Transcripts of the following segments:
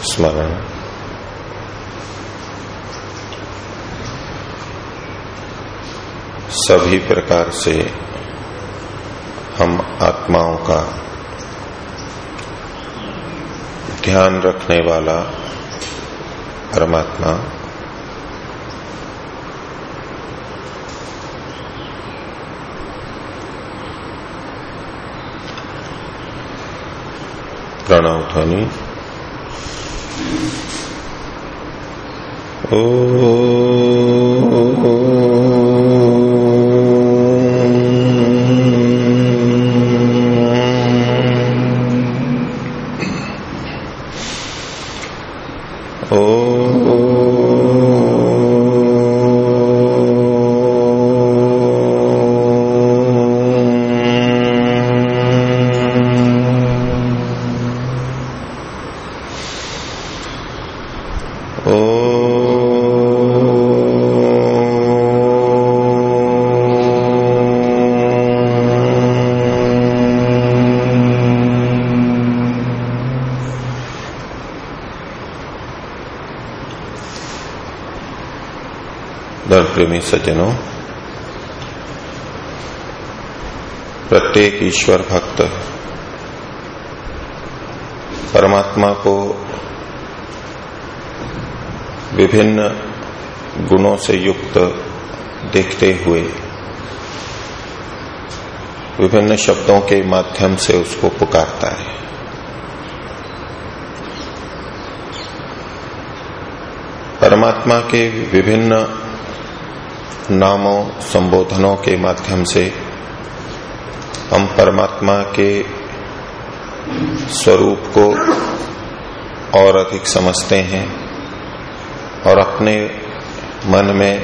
स्मरण। सभी प्रकार से हम आत्माओं का ध्यान रखने वाला परमात्मा प्रणव ध्वनि ओ प्रेमी सज्जनों, प्रत्येक ईश्वर भक्त परमात्मा को विभिन्न गुणों से युक्त देखते हुए, विभिन्न शब्दों के माध्यम से उसको पुकारता है। परमात्मा के विभिन्न नामों, संबोधनों के माध्यम से हम परमात्मा के स्वरूप को और अधिक समझते हैं और अपने मन में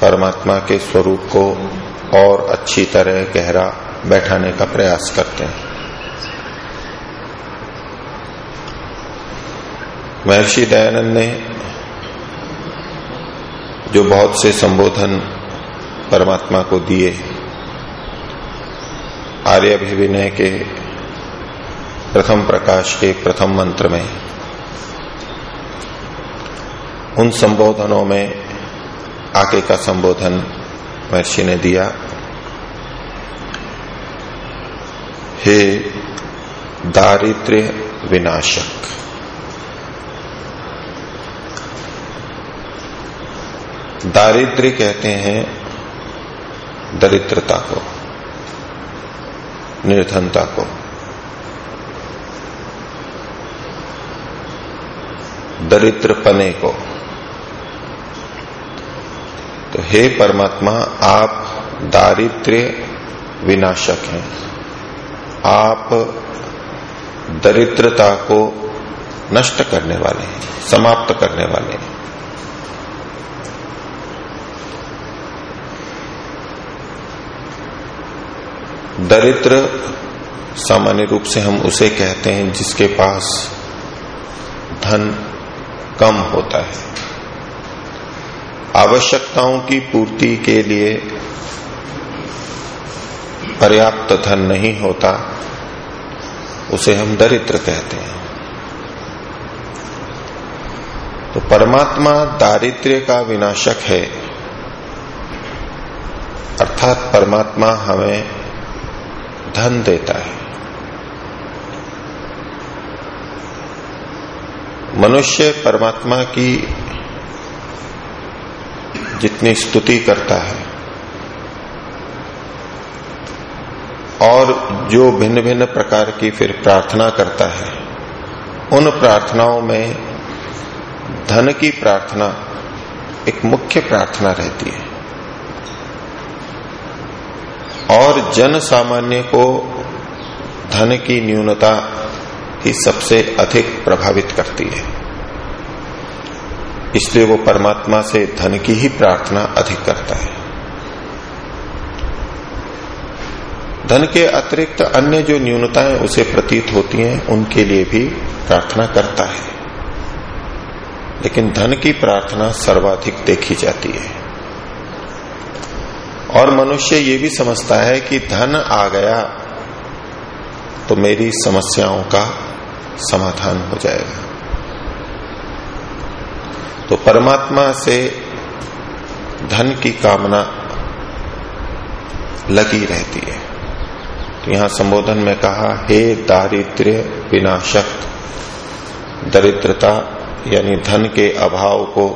परमात्मा के स्वरूप को और अच्छी तरह गहरा बैठाने का प्रयास करते हैं। महर्षि दयानंद ने जो बहुत से संबोधन परमात्मा को दिए आर्य अभिविनय के प्रथम प्रकाश के प्रथम मंत्र में उन संबोधनों में आगे का संबोधन महर्षि ने दिया। हे दारिद्र्य विनाशक दारिद्र्य कहते हैं दरिद्रता को, निर्धनता को। दरिद्रपने को। तो हे परमात्मा, आप दारिद्र्य विनाशक हैं। आप दरिद्रता को नष्ट करने वाले हैं, समाप्त करने वाले हैं। दरिद्र सामान्य रूप से हम उसे कहते हैं, जिसके पास धन कम होता है। आवश्यकताओं की पूर्ति के लिए पर्याप्त धन नहीं होता, उसे हम दरिद्र कहते हैं। तो परमात्मा दारिद्र्य का विनाशक है। अर्थात परमात्मा हमें धन देता है। मनुष्य परमात्मा की जितनी स्तुति करता है और जो भिन्न भिन्न प्रकार की फिर प्रार्थना करता है, उन प्रार्थनाओं में धन की प्रार्थना एक मुख्य प्रार्थना रहती है। और जन सामान्य को धन की न्यूनता ही सबसे अधिक प्रभावित करती है। इसलिए वो परमात्मा से धन की ही प्रार्थना अधिक करता है। धन के अतिरिक्त अन्य जो न्यूनताएँ उसे प्रतीत होती हैं, उनके लिए भी प्रार्थना करता है। लेकिन धन की प्रार्थना सर्वाधिक देखी जाती है। और मनुष्य ये भी समझता है कि धन आ गया तो मेरी समस्याओं का समाधान हो जाएगा। तो परमात्मा से धन की कामना लगी रहती है। तो यहाँ संबोधन में कहा, हे दारिद्र्य विनाशक, दरिद्रता यानी धन के अभाव को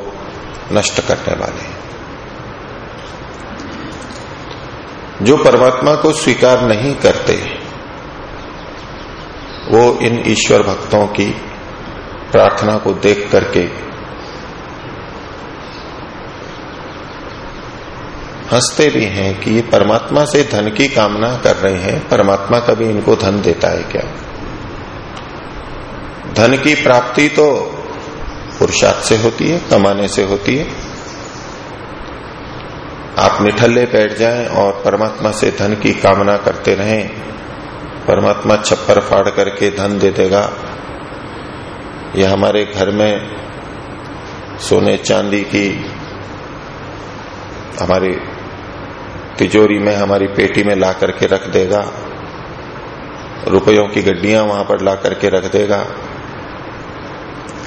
नष्ट करने वाले जो परमात्मा को स्वीकार नहीं करते, वो इन ईश्वर भक्तों की प्रार्थना को देख करके हँसते भी हैं कि ये परमात्मा से धन की कामना कर रहे हैं, परमात्मा कभी इनको धन देता है क्या? धन की प्राप्ति तो पुरुषार्थ से होती है, कमाने से होती है। आप निठल्ले बैठ जाएँ और परमात्मा से धन की कामना करते रहें। परमात्मा छप्पर फाड़ करके धन दे देगा। यह हमारे घर में सोने चांदी की हमारी तिजोरी में, हमारी पेटी में ला करके रख देगा। रुपयों की गड्डियाँ वहाँ पर ला करके रख देगा।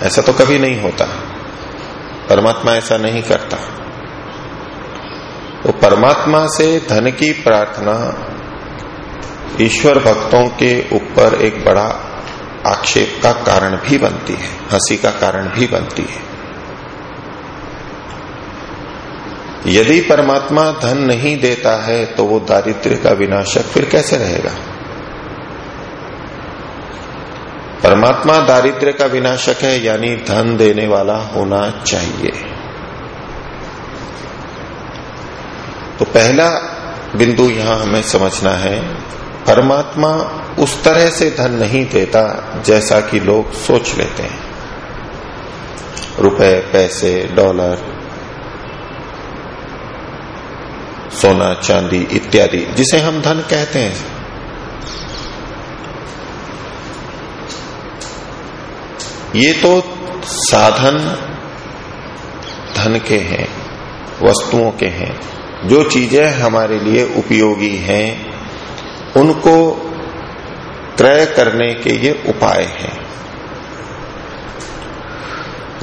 ऐसा तो कभी नहीं होता। परमात्मा ऐसा नहीं करता। तो परमात्मा से धन की प्रार्थना ईश्वर भक्तों के ऊपर एक बड़ा आक्षेप का कारण भी बनती है, हँसी का कारण भी बनती है। यदि परमात्मा धन नहीं देता है तो वो दारिद्र्य का विनाशक फिर कैसे रहेगा? परमात्मा दारिद्र्य का विनाशक है, यानी धन देने वाला होना चाहिए। तो पहला बिंदु यहाँ हमें समझना है, परमात्मा उस तरह से धन नहीं देता जैसा कि लोग सोच लेते हैं। रुपए, पैसे, डॉलर, सोना, चांदी इत्यादि, जिसे हम धन कहते हैं। ये तो साधन धन के हैं, वस्तुओं के हैं। जो चीज़ें हमारे लिए उपयोगी हैं, उनको क्रय करने के ये उपाय हैं।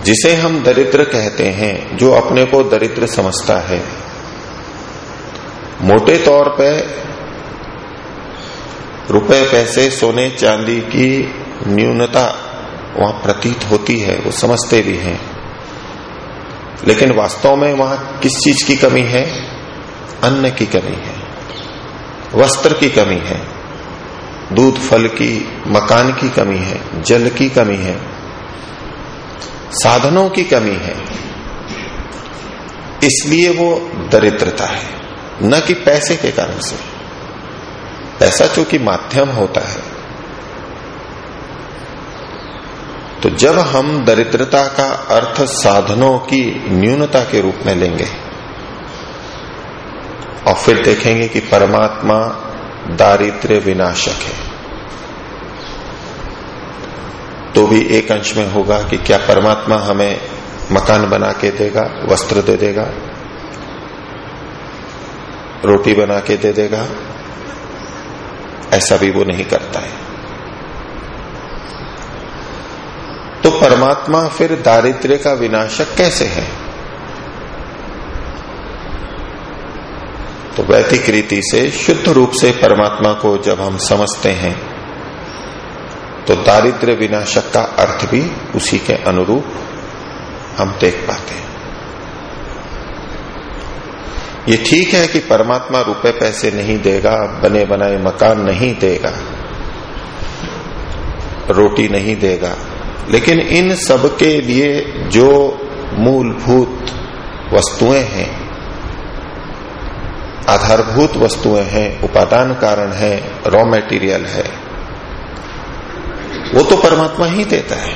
जिसे हम दरिद्र कहते हैं, जो अपने को दरिद्र समझता है। मोटे तौर पे रुपए, पैसे, सोने, चांदी की न्यूनता वहाँ प्रतीत होती है, वो समझते भी हैं। लेकिन वास्तव में वहाँ किस चीज़ की कमी है? अन्न की कमी है, वस्त्र की कमी है, दूध, फल की, मकान की कमी है, जल की कमी है, साधनों की कमी है, इसलिए वो दरिद्रता है। न कि पैसे के कारण से। पैसा चूँकि माध्यम होता है तो जब हम दरिद्रता का अर्थ साधनों की न्यूनता के रूप में लेंगे और फिर देखेंगे कि परमात्मा दारिद्र्य विनाशक है। तो भी एक अंश में होगा कि क्या परमात्मा हमें मकान बना के देगा, वस्त्र दे देगा, रोटी बना के दे देगा, ऐसा भी वो नहीं करता है। तो परमात्मा फिर दारिद्र्य का विनाशक कैसे है? तो वैदिक रीति से, शुद्ध रूप से परमात्मा को जब हम समझते हैं तो दारिद्र्य विनाशक का अर्थ भी उसी के अनुरूप हम देख पाते हैं। ये ठीक है कि परमात्मा रुपए पैसे नहीं देगा, बने बनाए मकान नहीं देगा, रोटी नहीं देगा, लेकिन इन सब के लिए जो मूलभूत वस्तुएँ हैं आधारभूत वस्तुएँ हैं, उपादान कारण है रॉ मेटीरियल है। वो तो परमात्मा ही देता है।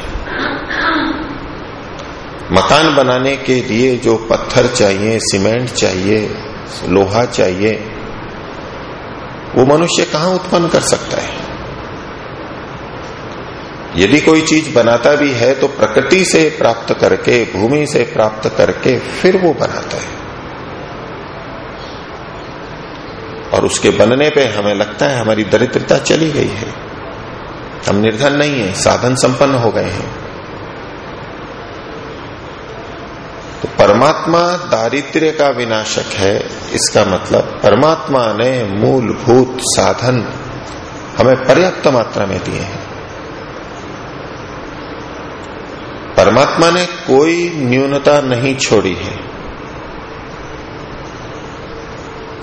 मकान बनाने के लिए जो पत्थर चाहिए, सीमेंट चाहिए, लोहा चाहिए, वो मनुष्य कहाँ उत्पन्न कर सकता है? यदि कोई चीज़ बनाता भी है तो प्रकृति से प्राप्त करके, भूमि से प्राप्त करके फिर वो बनाता है। और उसके बनने पे हमें लगता है हमारी दरिद्रता चली गई है। हम निर्धन नहीं है, साधन संपन्न हो गए हैं। तो परमात्मा दारिद्र्य का विनाशक है, इसका मतलब परमात्मा ने मूलभूत साधन हमें पर्याप्त मात्रा में दिए हैं। परमात्मा ने कोई न्यूनता नहीं छोड़ी है।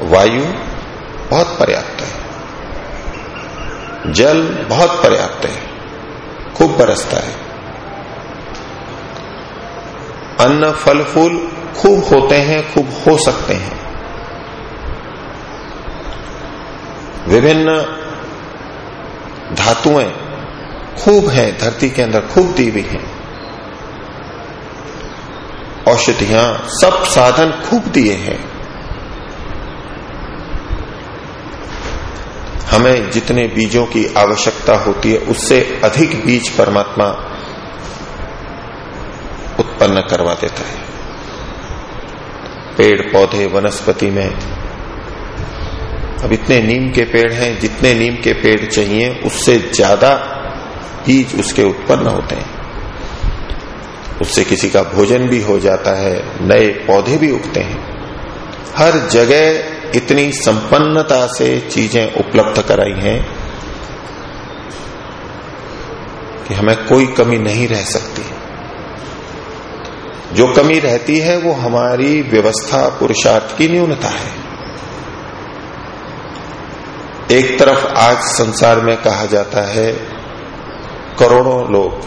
वायु बहुत पर्याप्त है। जल बहुत पर्याप्त है। खूब बरसता है। अन्न, फल, फूल खूब होते हैं, खूब हो सकते हैं। विभिन्न धातुएँ खूब हैं, धरती के अंदर खूब दी हुई हैं। औषधियाँ सब साधन खूब दिए हैं। हमें जितने बीजों की आवश्यकता होती है, उससे अधिक बीज परमात्मा उत्पन्न करवा देता है। पेड़ पौधे वनस्पति में। अब इतने नीम के पेड़ हैं, जितने नीम के पेड़ चाहिए, उससे ज़्यादा बीज उसके उत्पन्न होते हैं। उससे किसी का भोजन भी हो जाता है, नए पौधे भी उगते हैं। हर जगह इतनी संपन्नता से चीज़ें उपलब्ध कराई हैं कि हमें कोई कमी नहीं रह सकती। जो कमी रहती है, वो हमारी व्यवस्था पुरुषार्थ की न्यूनता है। एक तरफ़ आज संसार में कहा जाता है, करोड़ों लोग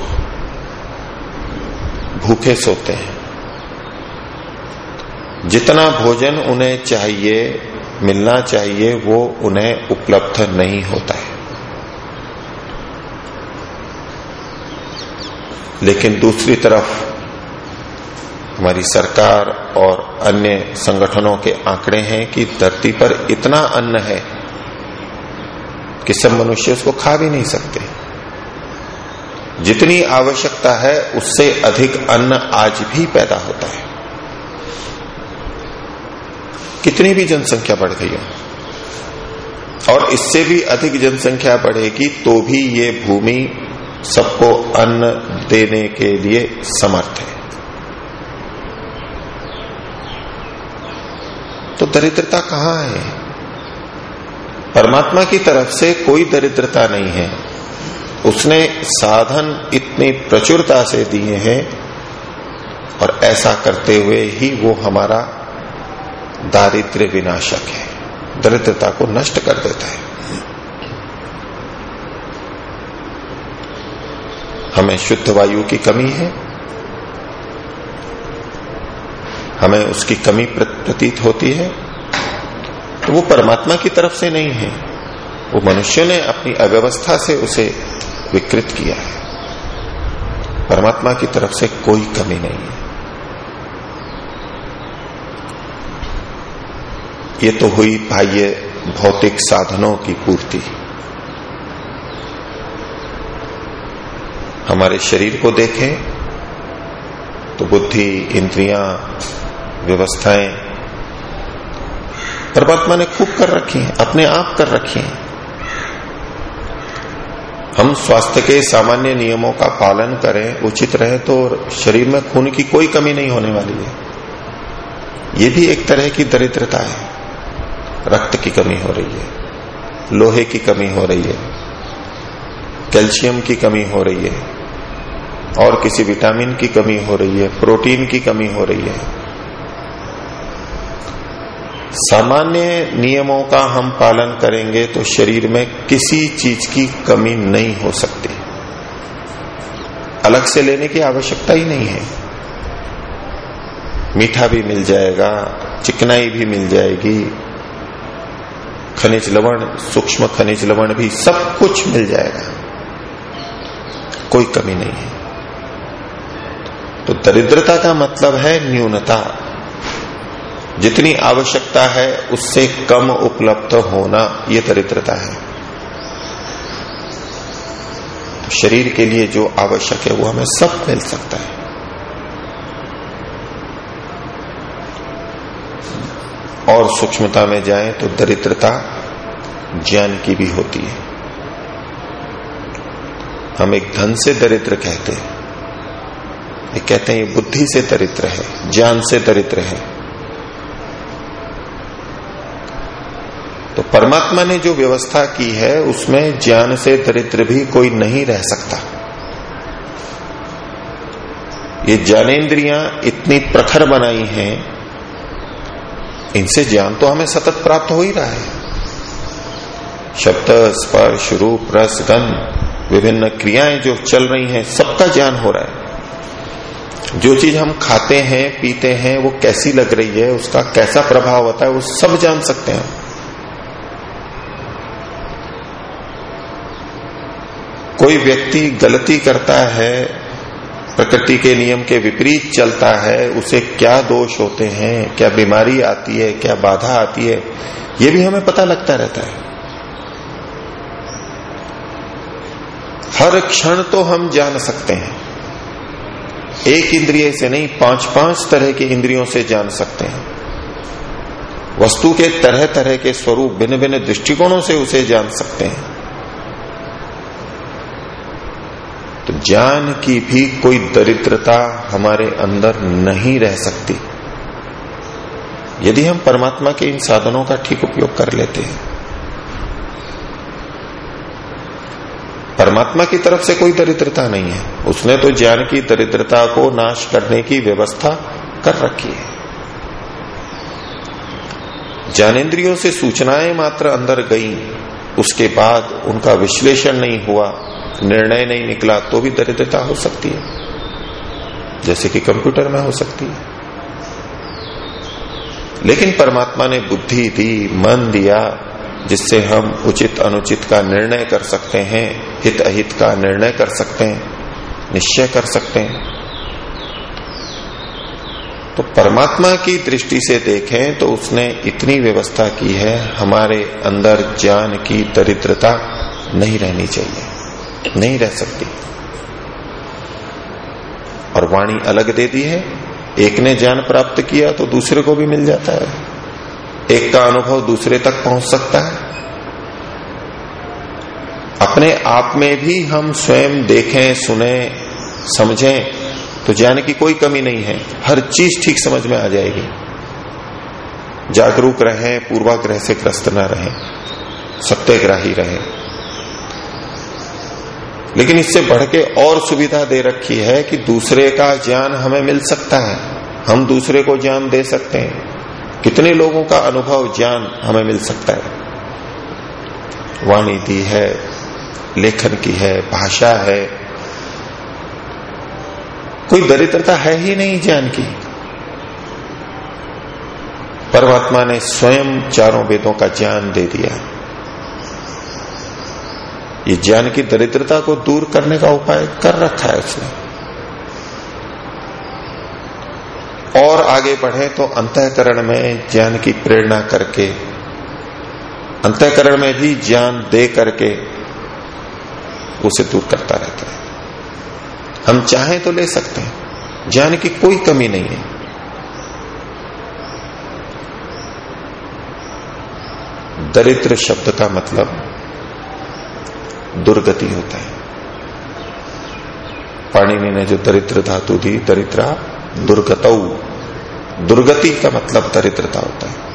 भूखे सोते हैं। जितना भोजन उन्हें चाहिए मिलना चाहिए, वो उन्हें उपलब्ध नहीं होता है। लेकिन दूसरी तरफ़, हमारी सरकार और अन्य संगठनों के आंकड़े हैं कि धरती पर इतना अन्न है कि सब मनुष्य उसको खा भी नहीं सकते। जितनी आवश्यकता है, उससे अधिक अन्न आज भी पैदा होता है। कितनी भी जनसंख्या बढ़ गई हो, और इससे भी अधिक जनसंख्या बढ़ेगी तो भी ये भूमि सबको अन्न देने के लिए समर्थ है। तो दरिद्रता कहाँ है? परमात्मा की तरफ़ से कोई दरिद्रता नहीं है। उसने साधन इतनी प्रचुरता से दिए हैं, और ऐसा करते हुए ही वो हमारा दारिद्र्य विनाशक है। दरिद्रता को नष्ट कर देता है। हमें शुद्ध वायु की कमी है। हमें उसकी कमी प्रतीत होती है। तो वो परमात्मा की तरफ़ से नहीं है। वो मनुष्य ने अपनी अव्यवस्था से उसे विकृत किया है। परमात्मा की तरफ़ से कोई कमी नहीं है। ये तो हुई बाह्य भौतिक साधनों की पूर्ति। हमारे शरीर को देखें तो बुद्धि, इंद्रियाँ, व्यवस्थाएँ, परमात्मा ने खूब कर रखी हैं, अपने आप कर रखी हैं। हम स्वास्थ्य के सामान्य नियमों का पालन करें, उचित रहे तो शरीर में खून की कोई कमी नहीं होने वाली है। ये भी एक तरह की दरिद्रता है। रक्त की कमी हो रही है, लोहे की कमी हो रही है, कैल्शियम की कमी हो रही है, और किसी विटामिन की कमी हो रही है, प्रोटीन की कमी हो रही है। सामान्य नियमों का हम पालन करेंगे तो शरीर में किसी चीज़ की कमी नहीं हो सकती। अलग से लेने की आवश्यकता ही नहीं है। मीठा भी मिल जाएगा, चिकनाई भी मिल जाएगी खनिज लवण, सूक्ष्म खनिज लवण भी सब कुछ मिल जाएगा। कोई कमी नहीं है। तो दरिद्रता का मतलब है न्यूनता। जितनी आवश्यकता है, उससे कम उपलब्ध होना यह दरिद्रता है। तो शरीर के लिए जो आवश्यक है, वो हमें सब मिल सकता है। और सूक्ष्मता में जाए तो दरिद्रता ज्ञान की भी होती है। हम एक धन से दरिद्र कहते हैं। ये कहते हैं ये बुद्धि से दरिद्र है, ज्ञान से दरिद्र है। तो परमात्मा ने जो व्यवस्था की है, उसमें ज्ञान से दरिद्र भी कोई नहीं रह सकता। ये ज्ञानेन्द्रियाँ इतनी प्रखर बनाई हैं इनसे ज्ञान तो हमें सतत प्राप्त हो ही रहा है। शब्द, स्पर्श, रूप, रस, गंध, विभिन्न क्रियाएँ जो चल रही हैं, सबका ज्ञान हो रहा है। जो चीज़ हम खाते हैं, पीते हैं, वो कैसी लग रही है, उसका कैसा प्रभाव होता है, वो सब जान सकते हैं कोई व्यक्ति गलती करता है प्रकृति के नियम के विपरीत चलता है, उसे क्या दोष होते हैं, क्या बीमारी आती है, क्या बाधा आती है, ये भी हमें पता लगता रहता है। हर क्षण तो हम जान सकते हैं। एक इंद्रिय से नहीं पाँच पाँच तरह के इंद्रियों से जान सकते हैं। वस्तु के तरह तरह के स्वरूप भिन्न भिन्न दृष्टिकोणों से उसे जान सकते हैं। तो ज्ञान की भी कोई दरिद्रता हमारे अंदर नहीं रह सकती। यदि हम परमात्मा के इन साधनों का ठीक उपयोग कर लेते हैं, परमात्मा की तरफ़ से कोई दरिद्रता नहीं है। उसने तो ज्ञान की दरिद्रता को नाश करने की व्यवस्था कर रखी है। ज्ञानेन्द्रियों से सूचनाएँ मात्र अंदर गई, उसके बाद उनका विश्लेषण नहीं हुआ। निर्णय नहीं निकला तो भी दरिद्रता हो सकती है। जैसे कि कंप्यूटर में हो सकती है। लेकिन परमात्मा ने बुद्धि दी, मन दिया, जिससे हम उचित अनुचित का निर्णय कर सकते हैं हित अहित का निर्णय कर सकते हैं, निश्चय कर सकते हैं। तो परमात्मा की दृष्टि से देखें तो उसने इतनी व्यवस्था की है, हमारे अंदर ज्ञान की दरिद्रता नहीं रहनी चाहिए। नहीं रह सकती। और वाणी अलग दे दी है, एक ने ज्ञान प्राप्त किया तो दूसरे को भी मिल जाता है। एक का अनुभव दूसरे तक पहुँच सकता है। अपने आप में भी हम स्वयं देखें, सुने, समझें तो ज्ञान की कोई कमी नहीं है। हर चीज़ ठीक समझ में आ जाएगी। जागरूक रहें, पूर्वाग्रह से ग्रस्त न रहें। सत्यग्राही रहें। लेकिन इससे बढ़ के और सुविधा दे रखी है कि दूसरे का ज्ञान हमें मिल सकता है। हम दूसरे को ज्ञान दे सकते हैं। कितने लोगों का अनुभव ज्ञान हमें मिल सकता है? वाणी दी है, लेखन की है, भाषा है। कोई दरिद्रता है ही नहीं ज्ञान की। परमात्मा ने स्वयं चारों वेदों का ज्ञान दे दिया। ये ज्ञान की दरिद्रता को दूर करने का उपाय कर रखा है उसने। और आगे बढ़े तो अंतकरण में ज्ञान की प्रेरणा करके, अंतकरण में भी ज्ञान दे करके उसे दूर करता रहता है। हम चाहें तो ले सकते हैं, ज्ञान की कोई कमी नहीं है। दरिद्र शब्द का मतलब दुर्गति होता है। पाणिनि ने जो दरिद्र धातु दी, दरिद्रा दुर्गत। दुर्गति का मतलब दरिद्रता होता है।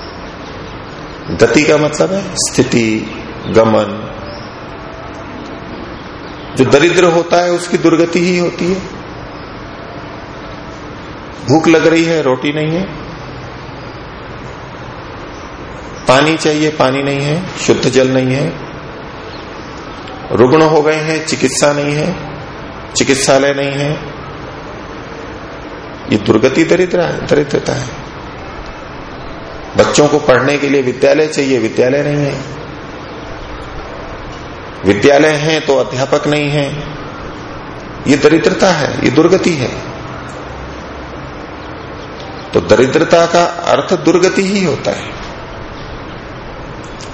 गति का मतलब है स्थिति, गमन। जो दरिद्र होता है, उसकी दुर्गति ही होती है। भूख लग रही है, रोटी नहीं है। पानी चाहिए, पानी नहीं है। शुद्ध जल नहीं है। रुग्ण हो गए हैं, चिकित्सा नहीं है, चिकित्सालय नहीं है। ये दुर्गति दरिद्र दरिद्रता है। बच्चों को पढ़ने के लिए विद्यालय चाहिए, विद्यालय नहीं है। विद्यालय है तो अध्यापक नहीं है। ये दरिद्रता है, ये दुर्गति है। तो दरिद्रता का अर्थ दुर्गति ही होता है।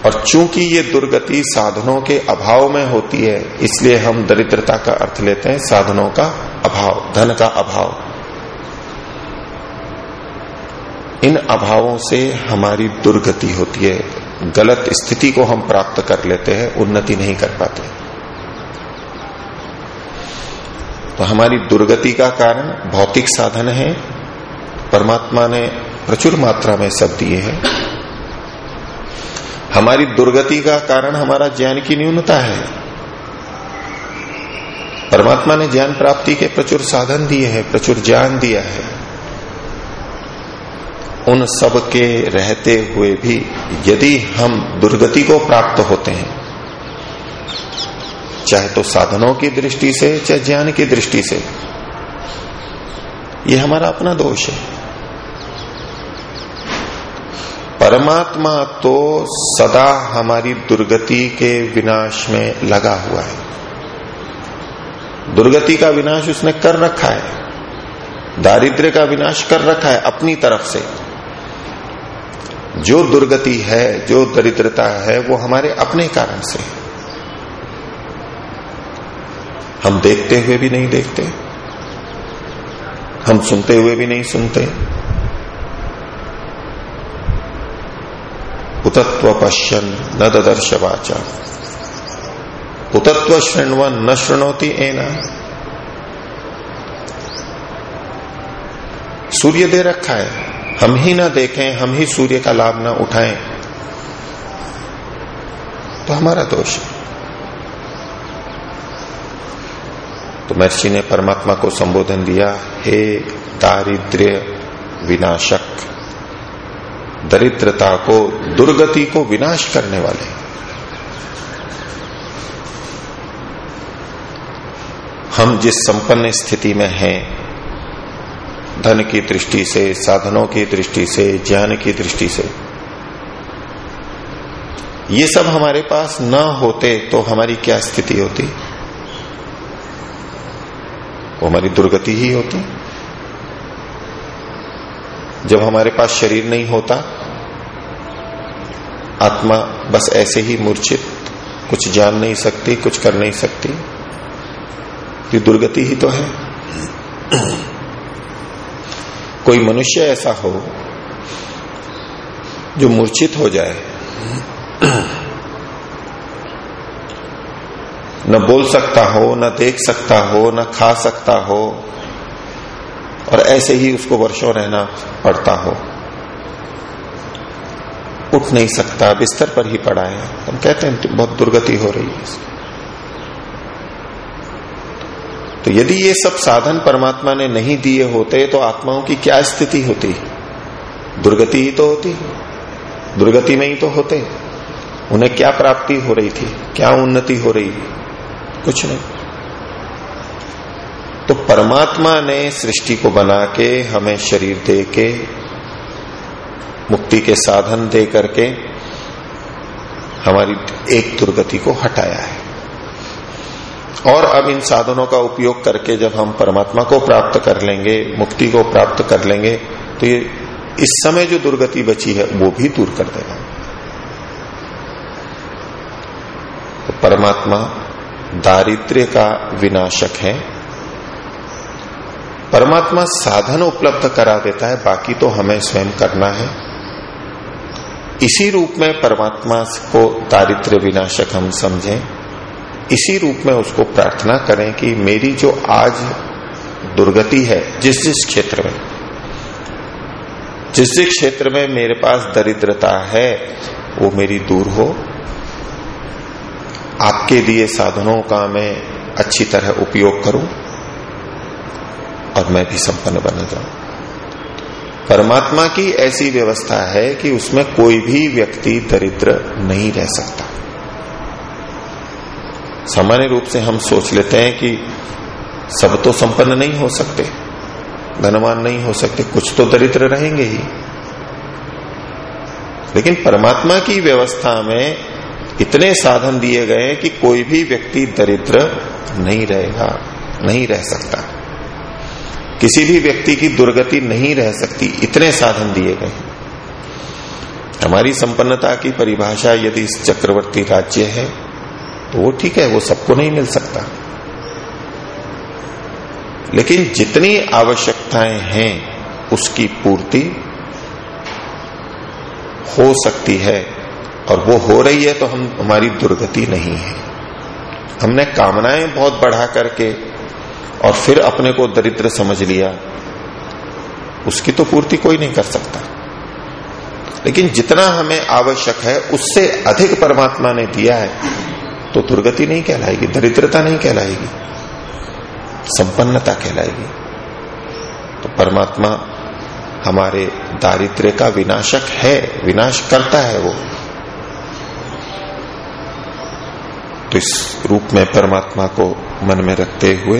और चूँकि ये दुर्गति साधनों के अभाव में होती है, इसलिए हम दरिद्रता का अर्थ लेते हैं, साधनों का अभाव, धन का अभाव। इन अभावों से हमारी दुर्गति होती है। गलत स्थिति को हम प्राप्त कर लेते हैं, उन्नति नहीं कर पाते। तो हमारी दुर्गति का कारण भौतिक साधन है। परमात्मा ने प्रचुर मात्रा में सब दिए हैं। हमारी दुर्गति का कारण हमारा ज्ञान की न्यूनता है। परमात्मा ने ज्ञान प्राप्ति के प्रचुर साधन दिए हैं, प्रचुर ज्ञान दिया है। उन सब के रहते हुए भी यदि हम दुर्गति को प्राप्त होते हैं, चाहे तो साधनों की दृष्टि से, चाहे ज्ञान की दृष्टि से, यह हमारा अपना दोष है। परमात्मा तो सदा हमारी दुर्गति के विनाश में लगा हुआ है। दुर्गति का विनाश उसने कर रखा है। दारिद्र्य का विनाश कर रखा है अपनी तरफ़ से। जो दुर्गति है, जो दरिद्रता है, वो हमारे अपने कारण से हम देखते हुए भी नहीं देखते। हम सुनते हुए भी नहीं सुनते। उतत्व पश्यन न ददर्श वाचा उतत्व श्रृणवन न श्रृणोती एना सूर्य दे रखा है, हम ही ना देखें, हम ही सूर्य का लाभ ना उठाएँ। तो हमारा दोष है। तो महर्षि ने परमात्मा को संबोधन दिया, हे दारिद्र्य विनाशक दरिद्रता को, दुर्गति को विनाश करने वाले। हम जिस संपन्न स्थिति में हैं, धन की दृष्टि से, साधनों की दृष्टि से, ज्ञान की दृष्टि से, ये सब हमारे पास न होते तो हमारी क्या स्थिति होती? वो हमारी दुर्गति ही होती। जब हमारे पास शरीर नहीं होता, आत्मा बस ऐसे ही मूर्छित, कुछ जान नहीं सकती, कुछ कर नहीं सकती। ये दुर्गति ही तो है। कोई मनुष्य ऐसा हो, जो मूर्छित हो जाए, न बोल सकता हो, न देख सकता हो, न खा सकता हो और ऐसे ही उसको वर्षों रहना पड़ता हो। उठ नहीं सकता, बिस्तर पर ही पड़ा है। हम कहते हैं बहुत दुर्गति हो रही है तो यदि ये सब साधन परमात्मा ने नहीं दिए होते तो आत्माओं की क्या स्थिति होती? दुर्गति ही तो होती दुर्गति में ही तो होते। उन्हें क्या प्राप्ति हो रही थी? क्या उन्नति हो रही कुछ नहीं। तो परमात्मा ने सृष्टि को बना के हमें शरीर दे के मुक्ति के साधन दे करके हमारी एक दुर्गति को हटाया है। और अब इन साधनों का उपयोग करके जब हम परमात्मा को प्राप्त कर लेंगे, मुक्ति को प्राप्त कर लेंगे तो ये इस समय जो दुर्गति बची है, वो भी दूर कर देगा। तो परमात्मा दारिद्र्य का विनाशक है। परमात्मा साधन उपलब्ध करा देता है, बाकी तो हमें स्वयं करना है। इसी रूप में परमात्मा को दारिद्र्य विनाशक हम समझें। इसी रूप में उसको प्रार्थना करें कि मेरी जो आज दुर्गति है, जिस जिस क्षेत्र में, जिस जिस क्षेत्र में मेरे पास दरिद्रता है, वो मेरी दूर हो। आपके दिए साधनों का मैं अच्छी तरह उपयोग करूँ। और मैं भी संपन्न बन जाऊँ। परमात्मा की ऐसी व्यवस्था है कि उसमें कोई भी व्यक्ति दरिद्र नहीं रह सकता। सामान्य रूप से हम सोच लेते हैं कि सब तो संपन्न नहीं हो सकते, धनवान नहीं हो सकते, कुछ तो दरिद्र रहेंगे ही। लेकिन परमात्मा की व्यवस्था में इतने साधन दिए गए कि कोई भी व्यक्ति दरिद्र नहीं रहेगा, नहीं रह सकता। किसी भी व्यक्ति की दुर्गति नहीं रह सकती, इतने साधन दिए गए हमारी संपन्नता की परिभाषा यदि इस चक्रवर्ती राज्य है तो वो ठीक है, वो सबको नहीं मिल सकता। लेकिन जितनी आवश्यकताएँ हैं, उसकी पूर्ति हो सकती है, और वो हो रही है तो हम, हमारी दुर्गति नहीं है। हमने कामनाएँ बहुत बढ़ा करके और फिर अपने को दरिद्र समझ लिया, उसकी तो पूर्ति कोई नहीं कर सकता। लेकिन जितना हमें आवश्यक है, उससे अधिक परमात्मा ने दिया है तो दुर्गति नहीं कहलाएगी, दरिद्रता नहीं कहलाएगी, संपन्नता कहलाएगी। तो परमात्मा हमारे दारिद्र्य का विनाशक है विनाश करता है वो। तो इस रूप में परमात्मा को मन में रखते हुए